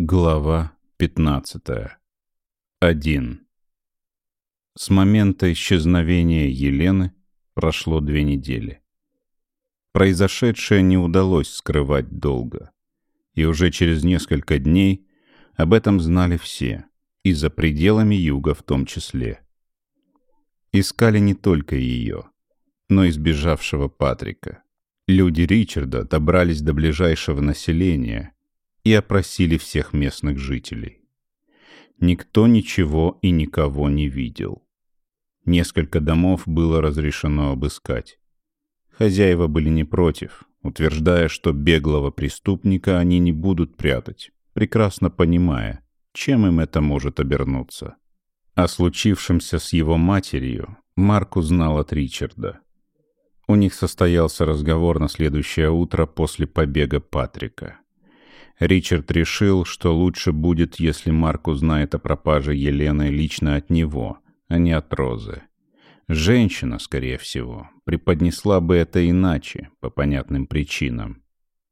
Глава 15. 1. С момента исчезновения Елены прошло две недели. Произошедшее не удалось скрывать долго. И уже через несколько дней об этом знали все, и за пределами юга в том числе. Искали не только ее, но и сбежавшего Патрика. Люди Ричарда добрались до ближайшего населения и опросили всех местных жителей. Никто ничего и никого не видел. Несколько домов было разрешено обыскать. Хозяева были не против, утверждая, что беглого преступника они не будут прятать, прекрасно понимая, чем им это может обернуться. О случившемся с его матерью Марк узнал от Ричарда. У них состоялся разговор на следующее утро после побега Патрика. Ричард решил, что лучше будет, если Марк узнает о пропаже Елены лично от него, а не от Розы. Женщина, скорее всего, преподнесла бы это иначе, по понятным причинам.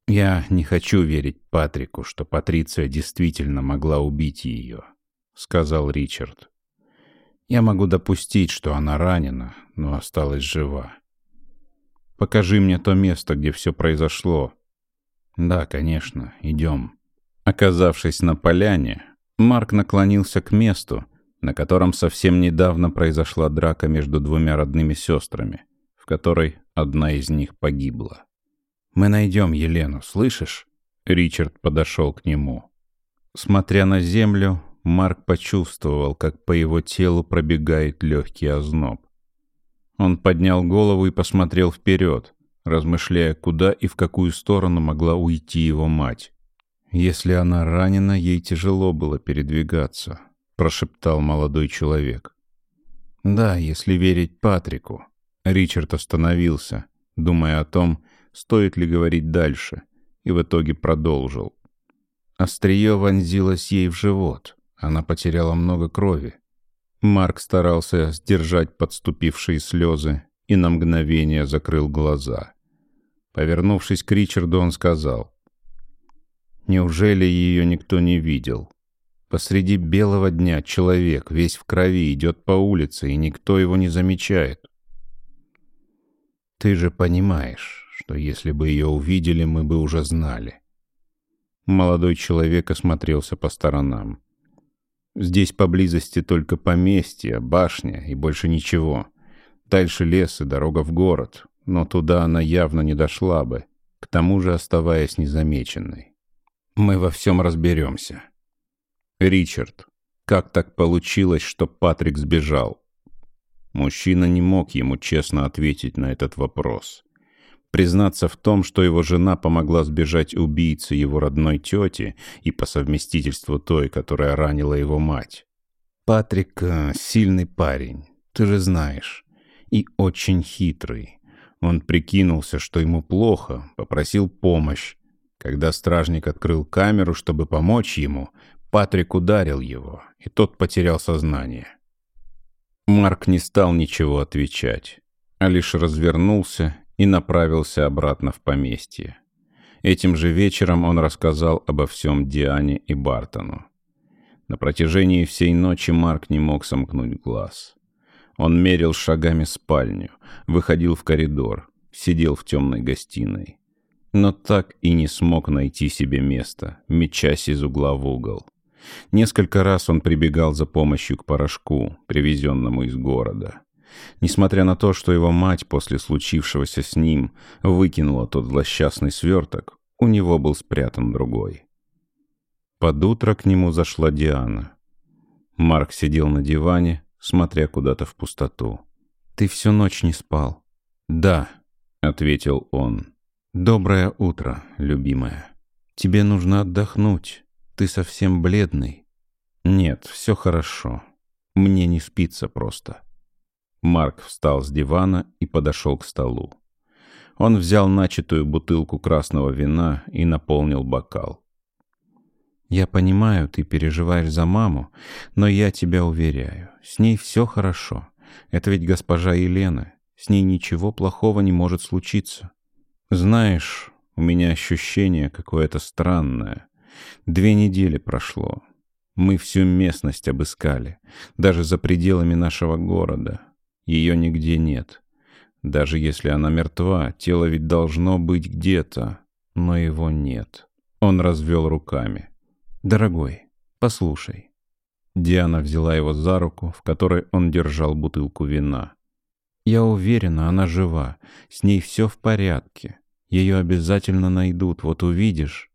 «Я не хочу верить Патрику, что Патриция действительно могла убить ее», — сказал Ричард. «Я могу допустить, что она ранена, но осталась жива. Покажи мне то место, где все произошло. Да, конечно, идем. Оказавшись на поляне, Марк наклонился к месту, на котором совсем недавно произошла драка между двумя родными сестрами, в которой одна из них погибла. «Мы найдем Елену, слышишь?» Ричард подошел к нему. Смотря на землю, Марк почувствовал, как по его телу пробегает легкий озноб. Он поднял голову и посмотрел вперед, размышляя, куда и в какую сторону могла уйти его мать. «Если она ранена, ей тяжело было передвигаться», — прошептал молодой человек. «Да, если верить Патрику». Ричард остановился, думая о том, стоит ли говорить дальше, и в итоге продолжил. Острие вонзилось ей в живот. Она потеряла много крови. Марк старался сдержать подступившие слезы и на мгновение закрыл глаза. Повернувшись к Ричарду, он сказал. «Неужели ее никто не видел? Посреди белого дня человек, весь в крови, идет по улице, и никто его не замечает. Ты же понимаешь, что если бы ее увидели, мы бы уже знали». Молодой человек осмотрелся по сторонам. Здесь поблизости только поместье, башня и больше ничего. Дальше лес и дорога в город, но туда она явно не дошла бы, к тому же оставаясь незамеченной. Мы во всем разберемся. Ричард, как так получилось, что Патрик сбежал? Мужчина не мог ему честно ответить на этот вопрос признаться в том, что его жена помогла сбежать убийце его родной тети и по совместительству той, которая ранила его мать. Патрик э, сильный парень, ты же знаешь, и очень хитрый. Он прикинулся, что ему плохо, попросил помощь. Когда стражник открыл камеру, чтобы помочь ему, Патрик ударил его, и тот потерял сознание. Марк не стал ничего отвечать, а лишь развернулся и направился обратно в поместье. Этим же вечером он рассказал обо всем Диане и Бартону. На протяжении всей ночи Марк не мог сомкнуть глаз. Он мерил шагами спальню, выходил в коридор, сидел в темной гостиной. Но так и не смог найти себе места, мечась из угла в угол. Несколько раз он прибегал за помощью к порошку, привезенному из города. Несмотря на то, что его мать после случившегося с ним выкинула тот злосчастный сверток, у него был спрятан другой. Под утро к нему зашла Диана. Марк сидел на диване, смотря куда-то в пустоту. «Ты всю ночь не спал?» «Да», — ответил он. «Доброе утро, любимая. Тебе нужно отдохнуть. Ты совсем бледный». «Нет, все хорошо. Мне не спится просто». Марк встал с дивана и подошел к столу. Он взял начатую бутылку красного вина и наполнил бокал. «Я понимаю, ты переживаешь за маму, но я тебя уверяю, с ней все хорошо. Это ведь госпожа Елена, с ней ничего плохого не может случиться. Знаешь, у меня ощущение какое-то странное. Две недели прошло. Мы всю местность обыскали, даже за пределами нашего города. Ее нигде нет. Даже если она мертва, тело ведь должно быть где-то, но его нет. Он развел руками. «Дорогой, послушай». Диана взяла его за руку, в которой он держал бутылку вина. «Я уверена, она жива. С ней все в порядке. Ее обязательно найдут, вот увидишь».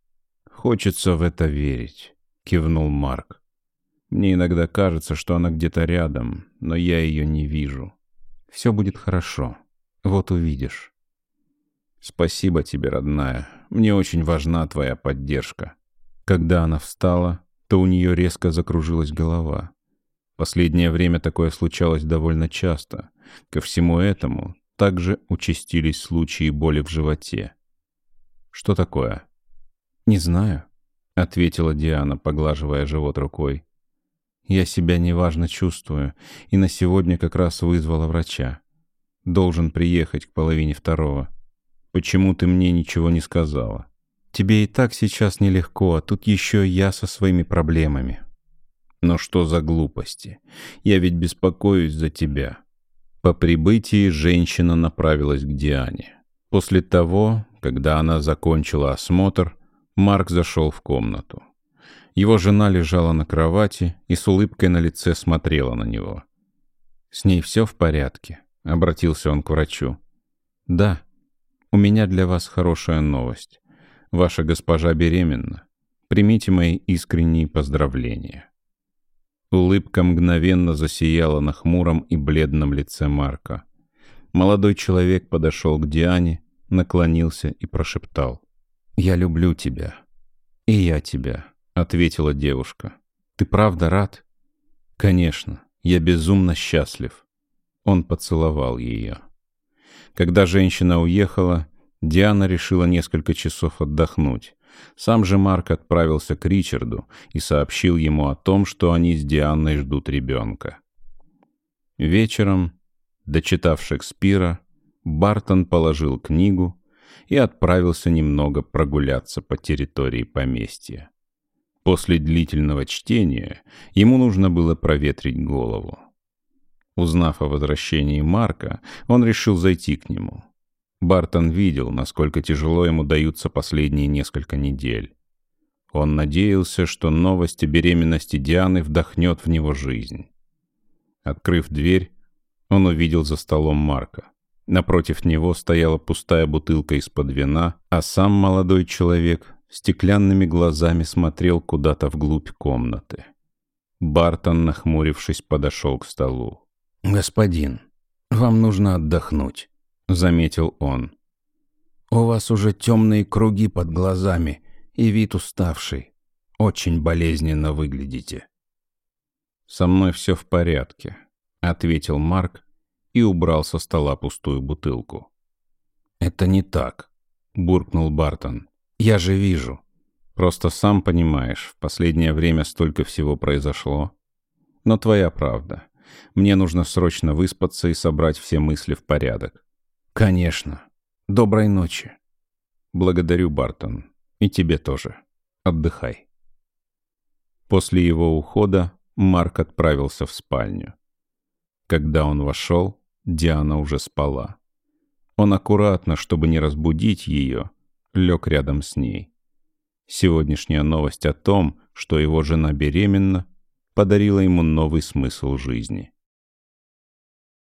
«Хочется в это верить», — кивнул Марк. «Мне иногда кажется, что она где-то рядом, но я ее не вижу. Все будет хорошо. Вот увидишь». «Спасибо тебе, родная. Мне очень важна твоя поддержка». Когда она встала, то у нее резко закружилась голова. Последнее время такое случалось довольно часто. Ко всему этому также участились случаи боли в животе. «Что такое?» «Не знаю», — ответила Диана, поглаживая живот рукой. «Я себя неважно чувствую, и на сегодня как раз вызвала врача. Должен приехать к половине второго. Почему ты мне ничего не сказала?» «Тебе и так сейчас нелегко, а тут еще я со своими проблемами». «Но что за глупости? Я ведь беспокоюсь за тебя». По прибытии женщина направилась к Диане. После того, когда она закончила осмотр, Марк зашел в комнату. Его жена лежала на кровати и с улыбкой на лице смотрела на него. «С ней все в порядке?» — обратился он к врачу. «Да. У меня для вас хорошая новость. Ваша госпожа беременна. Примите мои искренние поздравления». Улыбка мгновенно засияла на хмуром и бледном лице Марка. Молодой человек подошел к Диане, наклонился и прошептал. «Я люблю тебя». «И я тебя», — ответила девушка. «Ты правда рад?» «Конечно, я безумно счастлив». Он поцеловал ее. Когда женщина уехала, Диана решила несколько часов отдохнуть. Сам же Марк отправился к Ричарду и сообщил ему о том, что они с Дианой ждут ребенка. Вечером, дочитав Шекспира, Бартон положил книгу и отправился немного прогуляться по территории поместья. После длительного чтения ему нужно было проветрить голову. Узнав о возвращении Марка, он решил зайти к нему. Бартон видел, насколько тяжело ему даются последние несколько недель. Он надеялся, что новость о беременности Дианы вдохнет в него жизнь. Открыв дверь, он увидел за столом Марка. Напротив него стояла пустая бутылка из-под вина, а сам молодой человек стеклянными глазами смотрел куда-то вглубь комнаты. Бартон, нахмурившись, подошел к столу. «Господин, вам нужно отдохнуть», — заметил он. «У вас уже темные круги под глазами и вид уставший. Очень болезненно выглядите». «Со мной все в порядке», — ответил Марк, и убрал со стола пустую бутылку. «Это не так», — буркнул Бартон. «Я же вижу. Просто сам понимаешь, в последнее время столько всего произошло. Но твоя правда. Мне нужно срочно выспаться и собрать все мысли в порядок». «Конечно. Доброй ночи». «Благодарю, Бартон. И тебе тоже. Отдыхай». После его ухода Марк отправился в спальню. Когда он вошел, Диана уже спала. Он аккуратно, чтобы не разбудить ее, лег рядом с ней. Сегодняшняя новость о том, что его жена беременна, подарила ему новый смысл жизни.